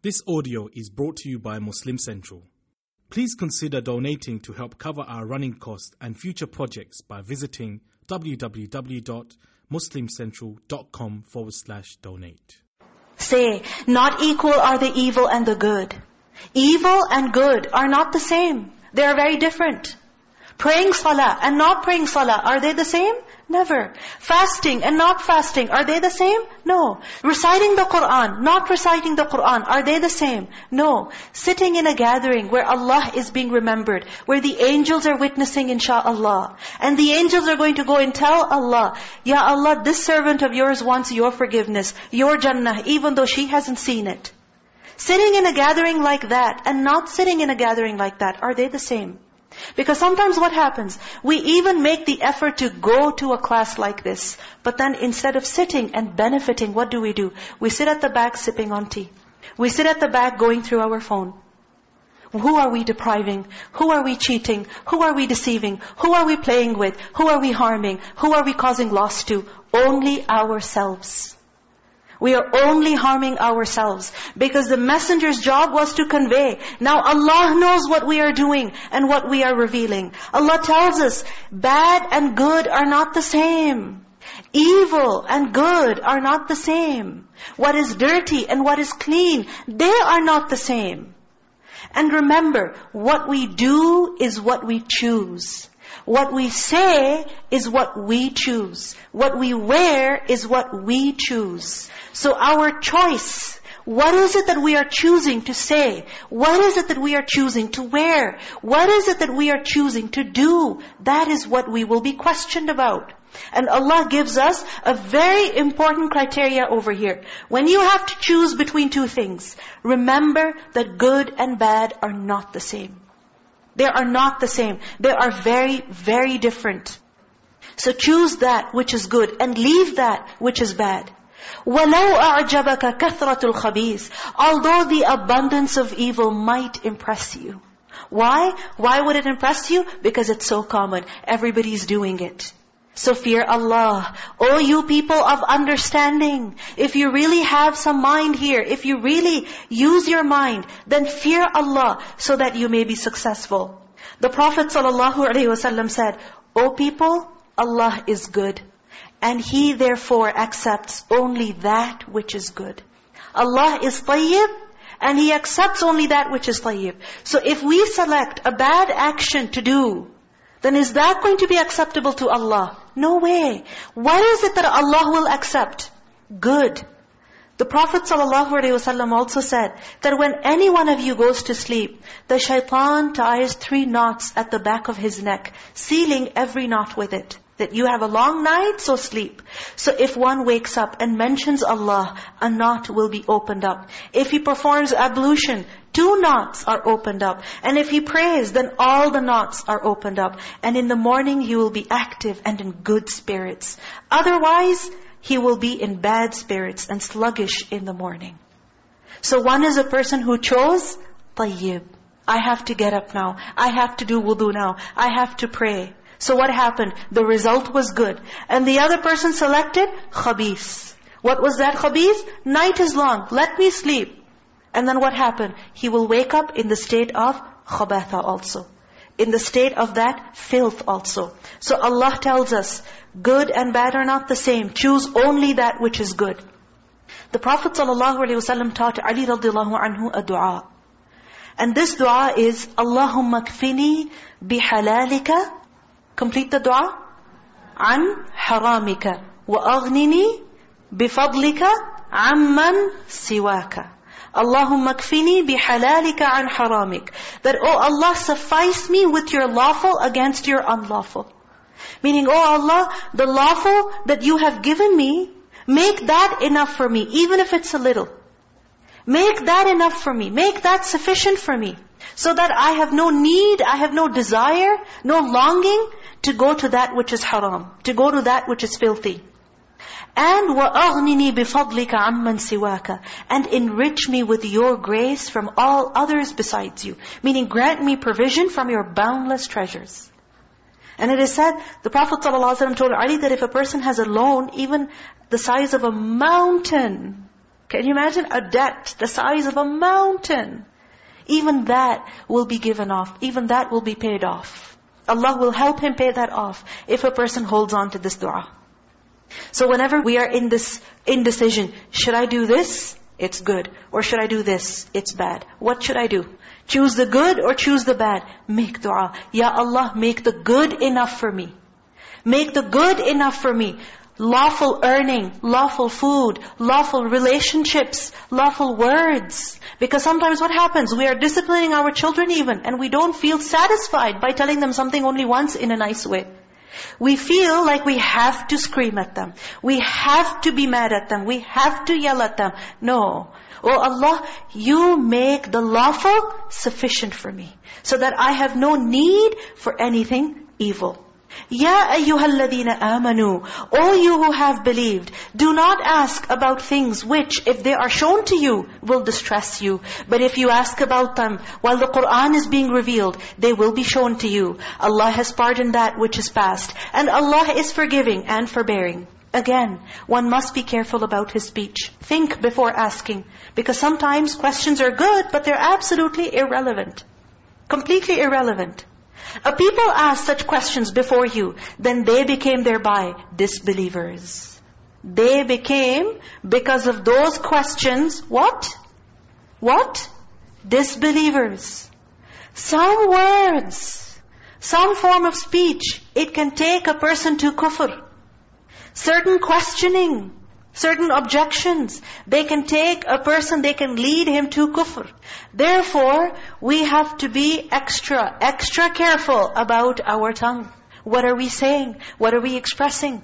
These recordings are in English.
This audio is brought to you by Muslim Central. Please consider donating to help cover our running costs and future projects by visiting www.muslimcentral.com forward slash donate. Say, not equal are the evil and the good. Evil and good are not the same. They are very different. Praying salah and not praying salah, are they the same? Never. Fasting and not fasting, are they the same? No. Reciting the Qur'an, not reciting the Qur'an, are they the same? No. Sitting in a gathering where Allah is being remembered, where the angels are witnessing insha'Allah, and the angels are going to go and tell Allah, Ya Allah, this servant of yours wants your forgiveness, your Jannah, even though she hasn't seen it. Sitting in a gathering like that and not sitting in a gathering like that, are they the same? Because sometimes what happens, we even make the effort to go to a class like this. But then instead of sitting and benefiting, what do we do? We sit at the back sipping on tea. We sit at the back going through our phone. Who are we depriving? Who are we cheating? Who are we deceiving? Who are we playing with? Who are we harming? Who are we causing loss to? Only ourselves. We are only harming ourselves because the messenger's job was to convey. Now Allah knows what we are doing and what we are revealing. Allah tells us, bad and good are not the same. Evil and good are not the same. What is dirty and what is clean, they are not the same. And remember, what we do is what we choose. What we say is what we choose. What we wear is what we choose. So our choice, what is it that we are choosing to say? What is it that we are choosing to wear? What is it that we are choosing to do? That is what we will be questioned about. And Allah gives us a very important criteria over here. When you have to choose between two things, remember that good and bad are not the same. They are not the same. They are very, very different. So choose that which is good and leave that which is bad. وَلَوْ أَعْجَبَكَ كَثْرَةُ الْخَبِيثِ Although the abundance of evil might impress you. Why? Why would it impress you? Because it's so common. Everybody's doing it. So fear Allah. O you people of understanding, if you really have some mind here, if you really use your mind, then fear Allah so that you may be successful. The Prophet ﷺ said, O people, Allah is good. And He therefore accepts only that which is good. Allah is tayyib, and He accepts only that which is tayyib. So if we select a bad action to do, then is that going to be acceptable to Allah? No way. What is it that Allah will accept? Good. The Prophet ﷺ also said that when any one of you goes to sleep, the shaitan ties three knots at the back of his neck, sealing every knot with it. That you have a long night, so sleep. So if one wakes up and mentions Allah, a knot will be opened up. If he performs ablution, two knots are opened up. And if he prays, then all the knots are opened up. And in the morning, he will be active and in good spirits. Otherwise, he will be in bad spirits and sluggish in the morning. So one is a person who chose tayyib. I have to get up now. I have to do wudu now. I have to pray. So what happened? The result was good. And the other person selected khabith. What was that khabith? Night is long. Let me sleep. And then what happened? He will wake up in the state of khabatha also. In the state of that filth also. So Allah tells us, good and bad are not the same. Choose only that which is good. The Prophet ﷺ taught Ali radiallahu anhu a dua. And this dua is, Allahumma kfini bihalalika. Complete the dua. An haramika. Wa aghnini bifadlika amman siwaka. Allahumma kfini bihalalika an haramik. That, oh Allah, suffice me with your lawful against your unlawful. Meaning, oh Allah, the lawful that you have given me, make that enough for me, even if it's a little. Make that enough for me. Make that sufficient for me. So that I have no need, I have no desire, no longing to go to that which is haram, to go to that which is filthy. And وَأَغْنِنِي بِفَضْلِكَ عَمَّنْ سِوَاكَ And enrich me with your grace from all others besides you. Meaning grant me provision from your boundless treasures. And it is said, the Prophet ﷺ told Ali that if a person has a loan, even the size of a mountain, Can you imagine a debt the size of a mountain? Even that will be given off. Even that will be paid off. Allah will help him pay that off if a person holds on to this dua. So whenever we are in this indecision, should I do this? It's good. Or should I do this? It's bad. What should I do? Choose the good or choose the bad? Make dua. Ya Allah, make the good enough for me. Make the good enough for me lawful earning, lawful food, lawful relationships, lawful words. Because sometimes what happens? We are disciplining our children even and we don't feel satisfied by telling them something only once in a nice way. We feel like we have to scream at them. We have to be mad at them. We have to yell at them. No. Oh Allah, you make the lawful sufficient for me. So that I have no need for anything evil. Ya ayyuhalladhina amanu. All you who have believed, do not ask about things which, if they are shown to you, will distress you. But if you ask about them while the Qur'an is being revealed, they will be shown to you. Allah has pardoned that which is past. And Allah is forgiving and forbearing. Again, one must be careful about his speech. Think before asking. Because sometimes questions are good, but they're absolutely irrelevant. Completely irrelevant. A people asked such questions before you, then they became thereby disbelievers. They became, because of those questions, what? What? Disbelievers. Some words, some form of speech, it can take a person to kufr. Certain questioning, certain objections. They can take a person, they can lead him to kufr. Therefore, we have to be extra, extra careful about our tongue. What are we saying? What are we expressing?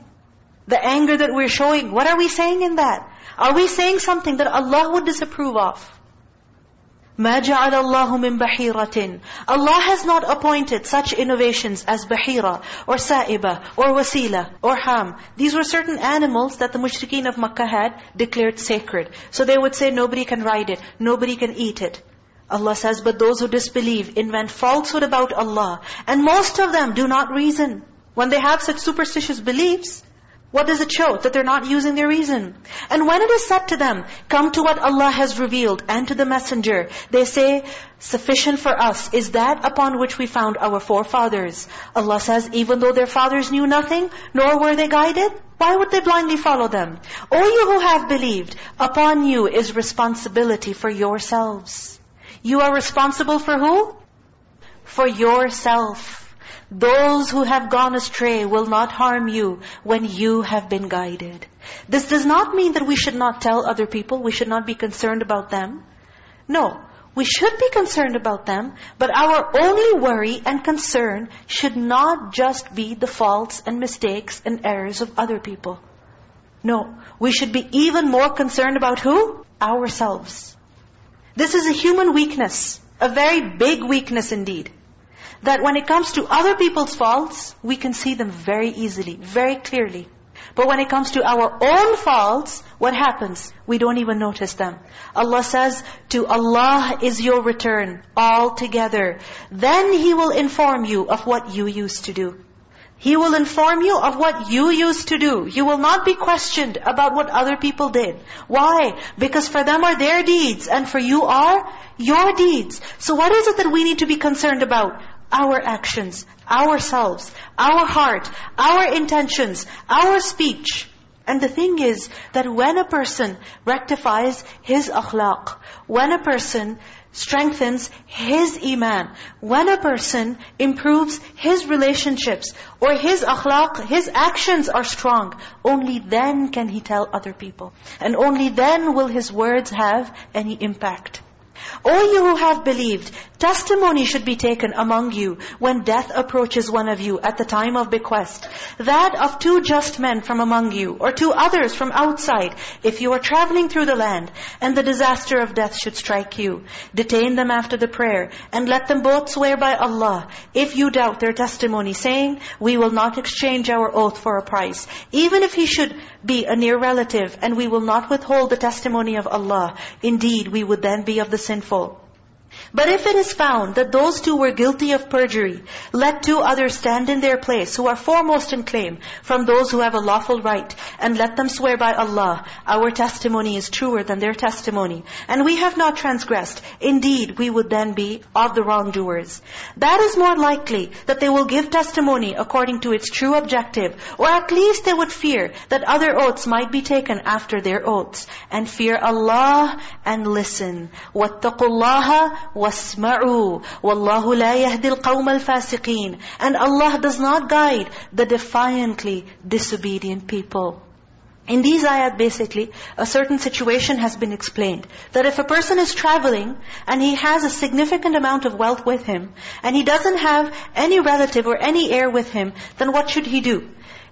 The anger that we're showing, what are we saying in that? Are we saying something that Allah would disapprove of? مَا جَعَلَ اللَّهُ مِن بَحِيرَةٍ Allah has not appointed such innovations as bahira or sa'iba or wasila or ham. These were certain animals that the mushrikeen of Makkah had declared sacred. So they would say nobody can ride it, nobody can eat it. Allah says, but those who disbelieve invent falsehood about Allah. And most of them do not reason. When they have such superstitious beliefs, what does it show? That they're not using their reason. And when it is said to them, come to what Allah has revealed and to the messenger, they say, sufficient for us is that upon which we found our forefathers. Allah says, even though their fathers knew nothing, nor were they guided, why would they blindly follow them? O you who have believed, upon you is responsibility for yourselves. You are responsible for who? For yourself. Those who have gone astray will not harm you when you have been guided. This does not mean that we should not tell other people, we should not be concerned about them. No, we should be concerned about them, but our only worry and concern should not just be the faults and mistakes and errors of other people. No, we should be even more concerned about who? Ourselves. This is a human weakness, a very big weakness indeed that when it comes to other people's faults, we can see them very easily, very clearly. But when it comes to our own faults, what happens? We don't even notice them. Allah says, to Allah is your return altogether. Then He will inform you of what you used to do. He will inform you of what you used to do. You will not be questioned about what other people did. Why? Because for them are their deeds and for you are your deeds. So what is it that we need to be concerned about? Our actions, ourselves, our heart, our intentions, our speech. And the thing is that when a person rectifies his akhlaq, when a person strengthens his iman, when a person improves his relationships, or his akhlaq, his actions are strong, only then can he tell other people. And only then will his words have any impact. O you who have believed, testimony should be taken among you when death approaches one of you at the time of bequest. That of two just men from among you, or two others from outside, if you are traveling through the land, and the disaster of death should strike you. Detain them after the prayer, and let them both swear by Allah, if you doubt their testimony, saying, we will not exchange our oath for a price. Even if he should be a near relative, and we will not withhold the testimony of Allah. Indeed, we would then be of the sinful. But if it is found that those two were guilty of perjury, let two others stand in their place who are foremost in claim from those who have a lawful right, and let them swear by Allah, our testimony is truer than their testimony. And we have not transgressed. Indeed, we would then be of the wrongdoers. That is more likely that they will give testimony according to its true objective, or at least they would fear that other oaths might be taken after their oaths. And fear Allah and listen. وَاتَّقُوا اللَّهَ وَاسْمَعُوا وَاللَّهُ لَا يَهْدِي الْقَوْمَ الْفَاسِقِينَ And Allah does not guide the defiantly disobedient people. In these ayat basically, a certain situation has been explained. That if a person is traveling and he has a significant amount of wealth with him and he doesn't have any relative or any heir with him, then what should he do?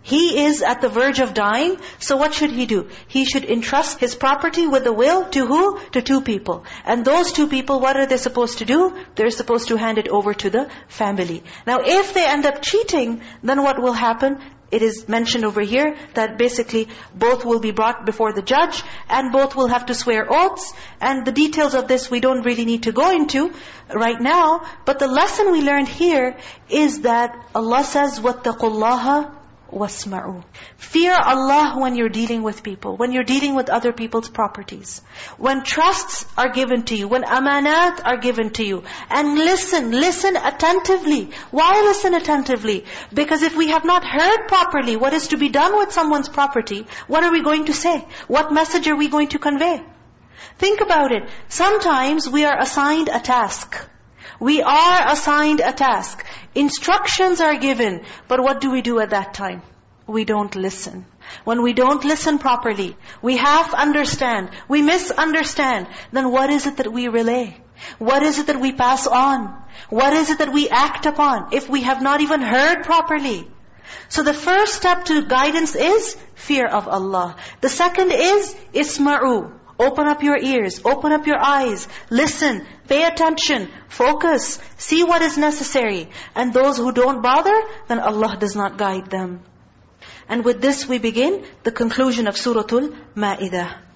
He is at the verge of dying, so what should he do? He should entrust his property with a will to who? To two people. And those two people, what are they supposed to do? They're supposed to hand it over to the family. Now if they end up cheating, then what will happen? It is mentioned over here that basically both will be brought before the judge and both will have to swear oaths. And the details of this we don't really need to go into right now. But the lesson we learned here is that Allah says, وَاتَّقُوا اللَّهَ وَاسْمَعُوا Fear Allah when you're dealing with people, when you're dealing with other people's properties. When trusts are given to you, when amanat are given to you. And listen, listen attentively. Why listen attentively? Because if we have not heard properly what is to be done with someone's property, what are we going to say? What message are we going to convey? Think about it. Sometimes we are assigned a task. We are assigned a task. Instructions are given. But what do we do at that time? We don't listen. When we don't listen properly, we half understand, we misunderstand, then what is it that we relay? What is it that we pass on? What is it that we act upon if we have not even heard properly? So the first step to guidance is fear of Allah. The second is isma'u. Open up your ears, open up your eyes, listen, pay attention, focus, see what is necessary. And those who don't bother, then Allah does not guide them. And with this we begin the conclusion of Surah Al-Ma'idah.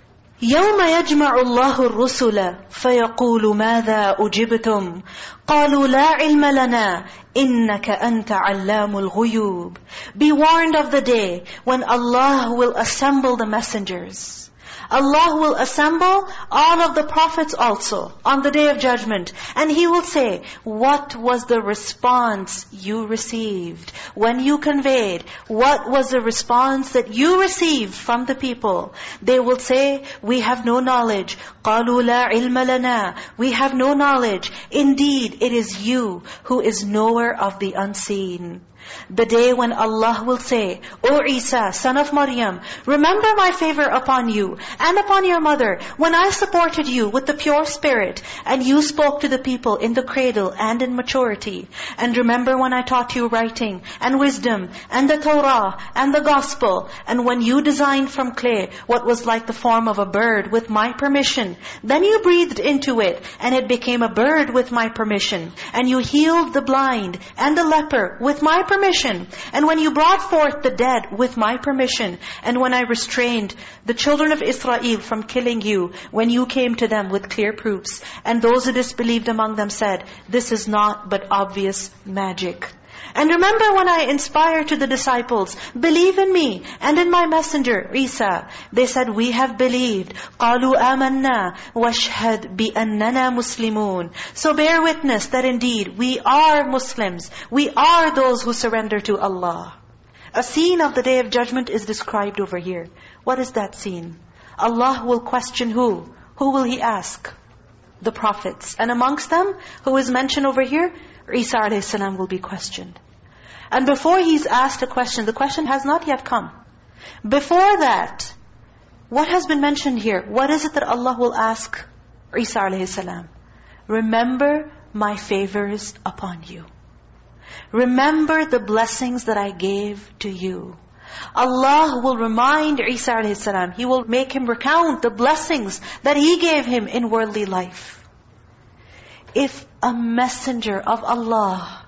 يَوْمَ يَجْمَعُ اللَّهُ الرُّسُلَ فَيَقُولُ مَاذَا أُجِبْتُمْ قَالُوا لَا عِلْمَ لَنَا إِنَّكَ أَنْتَ عَلَّامُ الْغُيُوبِ Be warned of the day when Allah will assemble the messengers. Allah will assemble all of the prophets also on the day of judgment. And He will say, what was the response you received? When you conveyed, what was the response that you received from the people? They will say, we have no knowledge. قَالُوا لَا عِلْمَ لَنَا We have no knowledge. Indeed, it is you who is knower of the unseen. The day when Allah will say, O Isa, son of Maryam, remember my favor upon you and upon your mother when I supported you with the pure spirit and you spoke to the people in the cradle and in maturity. And remember when I taught you writing and wisdom and the Torah and the gospel and when you designed from clay what was like the form of a bird with my permission. Then you breathed into it and it became a bird with my permission. And you healed the blind and the leper with my permission permission. And when you brought forth the dead with my permission, and when I restrained the children of Israel from killing you, when you came to them with clear proofs, and those who disbelieved among them said, this is not but obvious magic. And remember when I inspired to the disciples, believe in me and in my messenger, Isa. They said, we have believed. قَالُوا آمَنَّا وَاشْهَدْ بِأَنَّنَا مُسْلِمُونَ So bear witness that indeed we are Muslims. We are those who surrender to Allah. A scene of the Day of Judgment is described over here. What is that scene? Allah will question who? Who will He ask? The prophets. And amongst them, who is mentioned over here? Isa a.s. will be questioned. And before he's asked a question, the question has not yet come. Before that, what has been mentioned here? What is it that Allah will ask Isa a.s.? Remember my favors upon you. Remember the blessings that I gave to you. Allah will remind Isa a.s. He will make him recount the blessings that He gave him in worldly life. If a messenger of Allah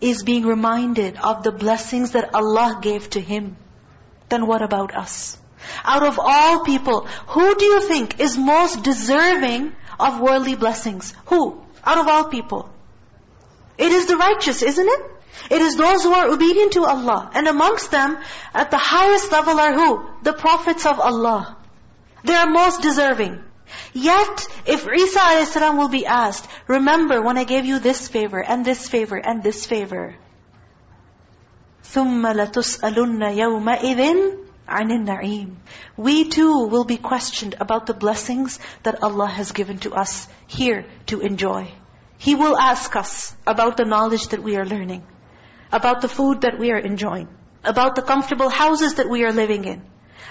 is being reminded of the blessings that Allah gave to him, then what about us? Out of all people, who do you think is most deserving of worldly blessings. Who? Out of all people. It is the righteous, isn't it? It is those who are obedient to Allah. And amongst them, at the highest level are who? The prophets of Allah. They are most deserving. Yet, if Isa a.s. will be asked, remember when I gave you this favor, and this favor, and this favor. ثُمَّ لَتُسْأَلُنَّ يَوْمَئِذٍ عَنِ النَّعِيمِ We too will be questioned about the blessings that Allah has given to us here to enjoy. He will ask us about the knowledge that we are learning, about the food that we are enjoying, about the comfortable houses that we are living in,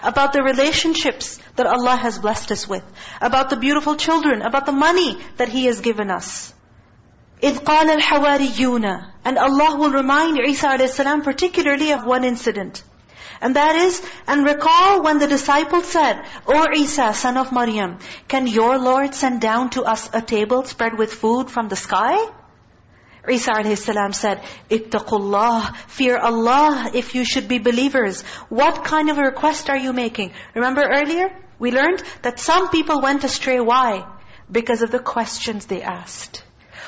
about the relationships that Allah has blessed us with, about the beautiful children, about the money that He has given us. إِذْ قَالَ الْحَوَارِيُّونَ And Allah will remind Isa a.s. particularly of one incident. And that is, and recall when the disciples said, O Isa, son of Maryam, can your Lord send down to us a table spread with food from the sky? Isa said, Ittaqullah, fear Allah if you should be believers. What kind of a request are you making? Remember earlier, we learned that some people went astray. Why? Because of the questions they asked.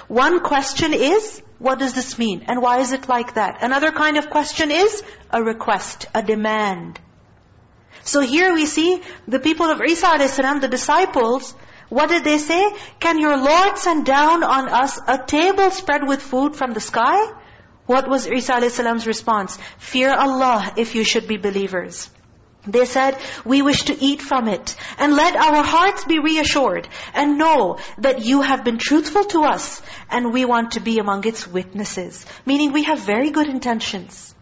One question is, what does this mean? And why is it like that? Another kind of question is a request, a demand. So here we see the people of Isa the disciples, what did they say? Can your Lord send down on us a table spread with food from the sky? What was Isa a.s.'s response? Fear Allah if you should be believers. They said, we wish to eat from it. And let our hearts be reassured. And know that you have been truthful to us. And we want to be among its witnesses. Meaning we have very good intentions.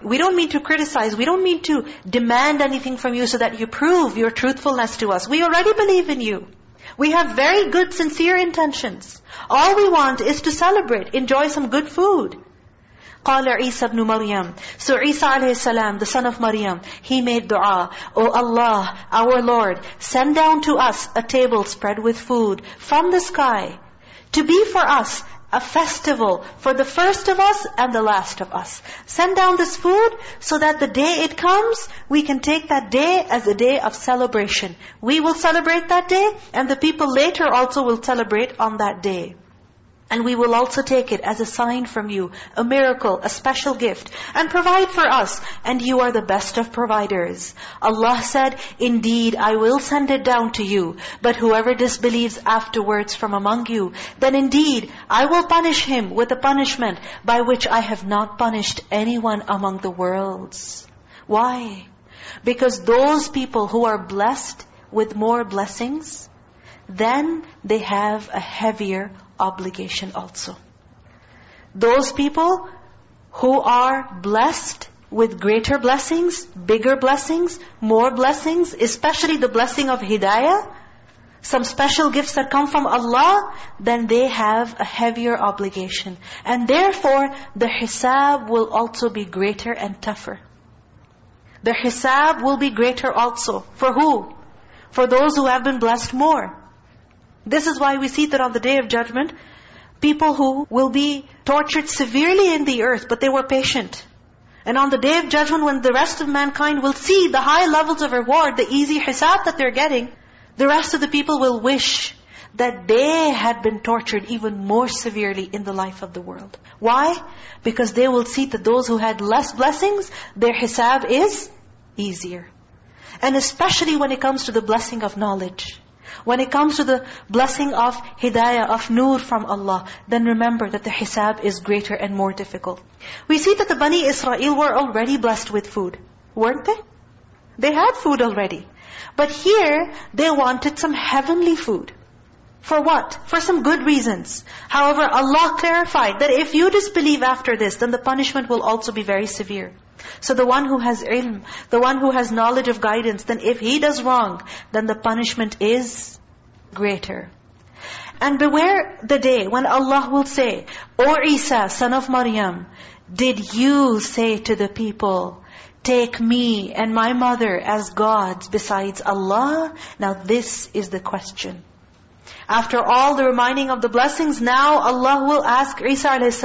We don't mean to criticize. We don't mean to demand anything from you so that you prove your truthfulness to us. We already believe in you. We have very good, sincere intentions. All we want is to celebrate, enjoy some good food. قال عيسى ibn Maryam. So Isa alayhi salam, the son of Maryam, he made dua. O Allah, our Lord, send down to us a table spread with food from the sky to be for us a festival for the first of us and the last of us. Send down this food so that the day it comes, we can take that day as a day of celebration. We will celebrate that day and the people later also will celebrate on that day. And we will also take it as a sign from you, a miracle, a special gift, and provide for us. And you are the best of providers. Allah said, Indeed, I will send it down to you. But whoever disbelieves afterwards from among you, then indeed, I will punish him with a punishment by which I have not punished anyone among the worlds. Why? Because those people who are blessed with more blessings, then they have a heavier obligation also. Those people who are blessed with greater blessings, bigger blessings, more blessings, especially the blessing of hidayah, some special gifts that come from Allah, then they have a heavier obligation. And therefore, the hisab will also be greater and tougher. The hisab will be greater also. For who? For those who have been blessed more. This is why we see that on the Day of Judgment, people who will be tortured severely in the earth, but they were patient. And on the Day of Judgment, when the rest of mankind will see the high levels of reward, the easy hisab that they're getting, the rest of the people will wish that they had been tortured even more severely in the life of the world. Why? Because they will see that those who had less blessings, their hisab is easier. And especially when it comes to the blessing of knowledge. When it comes to the blessing of hidayah, of nur from Allah, then remember that the hisab is greater and more difficult. We see that the Bani Israel were already blessed with food. Weren't they? They had food already. But here, they wanted some heavenly food. For what? For some good reasons. However, Allah clarified that if you disbelieve after this, then the punishment will also be very severe. So the one who has ilm, the one who has knowledge of guidance, then if he does wrong, then the punishment is greater. And beware the day when Allah will say, O Isa, son of Maryam, did you say to the people, take me and my mother as gods besides Allah? Now this is the question. After all the reminding of the blessings, now Allah will ask Isa a.s.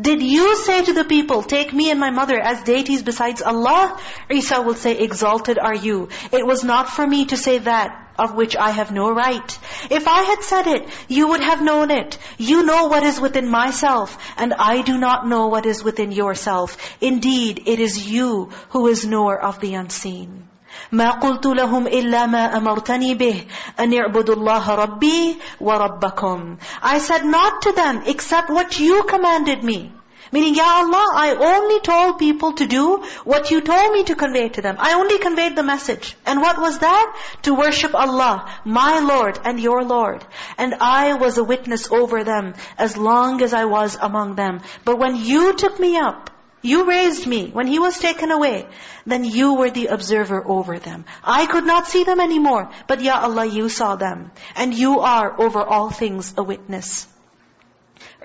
Did you say to the people, take me and my mother as deities besides Allah? Isa will say, exalted are you. It was not for me to say that. of which I have no right. If I had said it, you would have known it. You know what is within myself, and I do not know what is within yourself. Indeed, it is you who is knower of the unseen. ما قلت لهم إلا ما أمرتني به أن اعبدوا الله ربي وربكم I said not to them except what you commanded me. Meaning, Ya Allah, I only told people to do what you told me to convey to them. I only conveyed the message. And what was that? To worship Allah, my Lord and your Lord. And I was a witness over them as long as I was among them. But when you took me up, you raised me when He was taken away. Then you were the observer over them. I could not see them anymore. But Ya Allah, you saw them. And you are over all things a witness.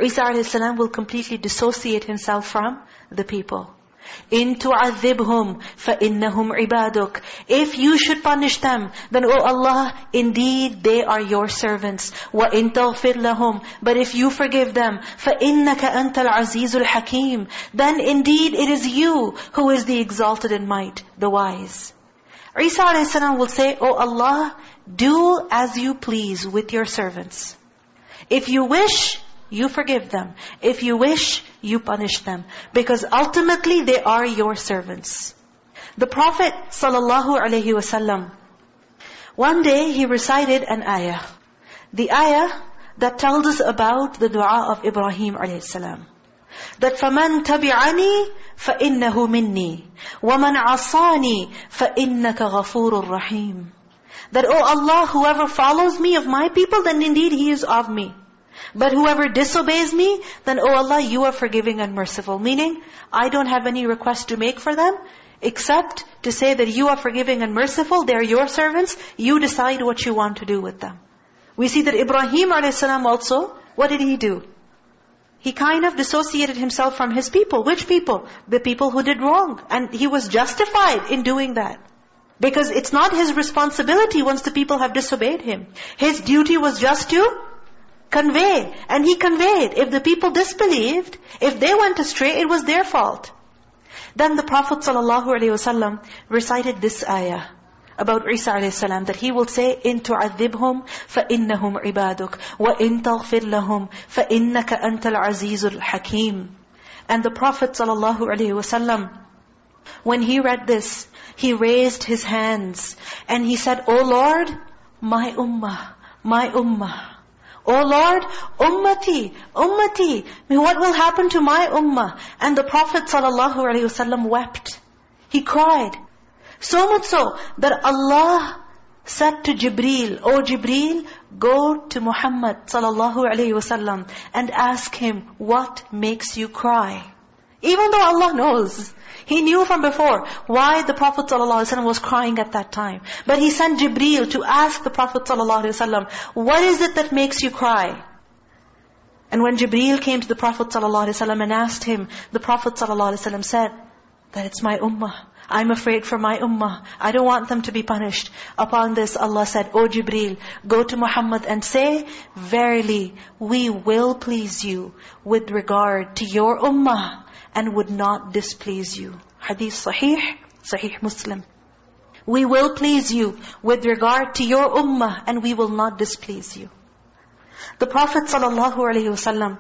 Isa a.s. will completely dissociate himself from the people. إِن تُعَذِّبْهُمْ فَإِنَّهُمْ عِبَادُكَ If you should punish them, then, O Allah, indeed they are your servants. وَإِن تَغْفِرْ لَهُمْ But if you forgive them, فَإِنَّكَ أَنْتَ الْعَزِيزُ الْحَكِيمُ Then indeed it is you who is the exalted in might, the wise. Isa a.s. will say, O Allah, do as you please with your servants. If you wish, you forgive them. If you wish, you punish them. Because ultimately they are your servants. The Prophet ﷺ, one day he recited an ayah. The ayah that tells us about the dua of Ibrahim a.s. That فَمَنْ تَبِعَنِي فَإِنَّهُ مِنِّي وَمَنْ عَصَانِي فَإِنَّكَ غَفُورٌ رَحِيمٌ That, oh Allah, whoever follows me of my people, then indeed he is of me. But whoever disobeys me, then, oh Allah, you are forgiving and merciful. Meaning, I don't have any request to make for them, except to say that you are forgiving and merciful, they are your servants, you decide what you want to do with them. We see that Ibrahim a.s. also, what did he do? He kind of dissociated himself from his people. Which people? The people who did wrong. And he was justified in doing that. Because it's not his responsibility once the people have disobeyed him. His duty was just to Convey. And he conveyed. If the people disbelieved, if they went astray, it was their fault. Then the Prophet ﷺ recited this ayah about Isa a.s. that he will say, إِن تُعَذِّبْهُمْ فَإِنَّهُمْ عِبَادُكَ وَإِن تَغْفِرْ لَهُمْ فَإِنَّكَ أَنْتَ الْعَزِيزُ الْحَكِيمُ And the Prophet ﷺ, when he read this, he raised his hands and he said, O Lord, my ummah, my ummah. Oh Lord, ummati, ummati, what will happen to my ummah? And the Prophet ﷺ wept. He cried. So much so that Allah said to Jibreel, O Jibreel, go to Muhammad ﷺ and ask him, what makes you cry? Even though Allah knows. He knew from before why the Prophet ﷺ was crying at that time. But he sent Jibreel to ask the Prophet ﷺ, what is it that makes you cry? And when Jibreel came to the Prophet ﷺ and asked him, the Prophet ﷺ said, that it's my ummah. I'm afraid for my ummah. I don't want them to be punished. Upon this, Allah said, O Jibreel, go to Muhammad and say, Verily, we will please you with regard to your ummah and would not displease you. Hadith Sahih, Sahih Muslim. We will please you with regard to your ummah and we will not displease you. The Prophet ﷺ,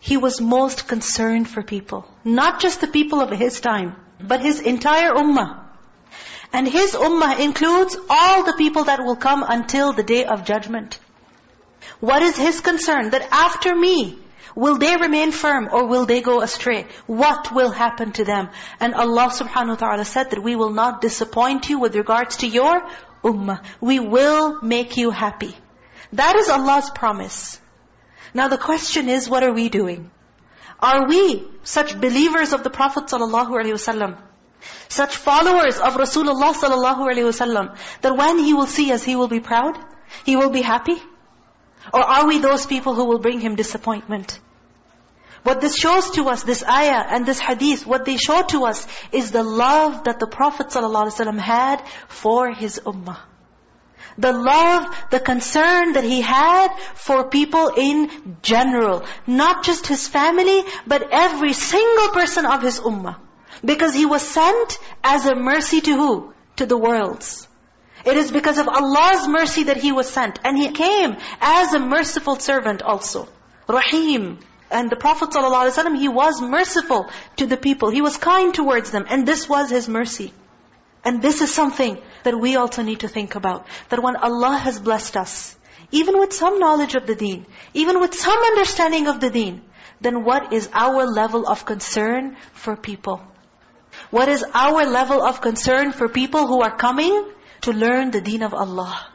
he was most concerned for people. Not just the people of his time, but his entire ummah. And his ummah includes all the people that will come until the day of judgment. What is his concern? That after me, Will they remain firm or will they go astray? What will happen to them? And Allah subhanahu wa ta'ala said that we will not disappoint you with regards to your ummah. We will make you happy. That is Allah's promise. Now the question is, what are we doing? Are we such believers of the Prophet ﷺ, such followers of Rasulullah ﷺ, that when He will see us, He will be proud? He will be happy? Or are we those people who will bring him disappointment? What this shows to us, this ayah and this hadith, what they show to us is the love that the Prophet ﷺ had for his ummah. The love, the concern that he had for people in general. Not just his family, but every single person of his ummah. Because he was sent as a mercy to who? To the worlds. It is because of Allah's mercy that He was sent. And He came as a merciful servant also. Rahim. And the Prophet ﷺ, he was merciful to the people. He was kind towards them. And this was His mercy. And this is something that we also need to think about. That when Allah has blessed us, even with some knowledge of the deen, even with some understanding of the deen, then what is our level of concern for people? What is our level of concern for people who are coming to learn the deen of Allah?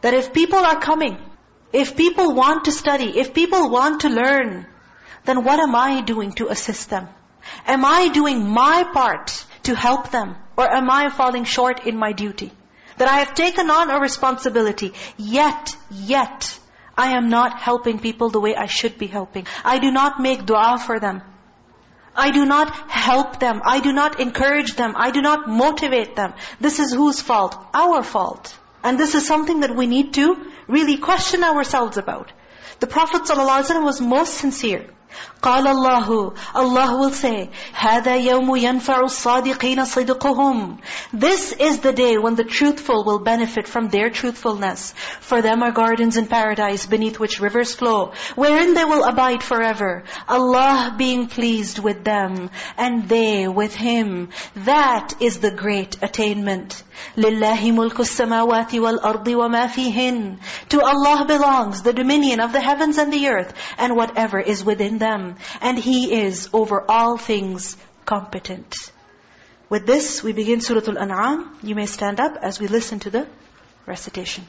That if people are coming, if people want to study, if people want to learn, then what am I doing to assist them? Am I doing my part to help them? Or am I falling short in my duty? That I have taken on a responsibility, yet, yet, I am not helping people the way I should be helping. I do not make dua for them. I do not help them. I do not encourage them. I do not motivate them. This is whose fault? Our fault. And this is something that we need to really question ourselves about. The Prophet ﷺ was most sincere. قال الله Allah will say هذا يوم ينفع الصادقين صدقهم This is the day when the truthful will benefit from their truthfulness. For them are gardens in paradise beneath which rivers flow, wherein they will abide forever. Allah being pleased with them, and they with Him. That is the great attainment. لِلَّهِ مُلْكُ السَّمَاوَاتِ وَالْأَرْضِ وَمَا فِيهِنْ To Allah belongs the dominion of the heavens and the earth, and whatever is within them. And He is over all things competent. With this, we begin Surah Al-An'am. You may stand up as we listen to the recitation.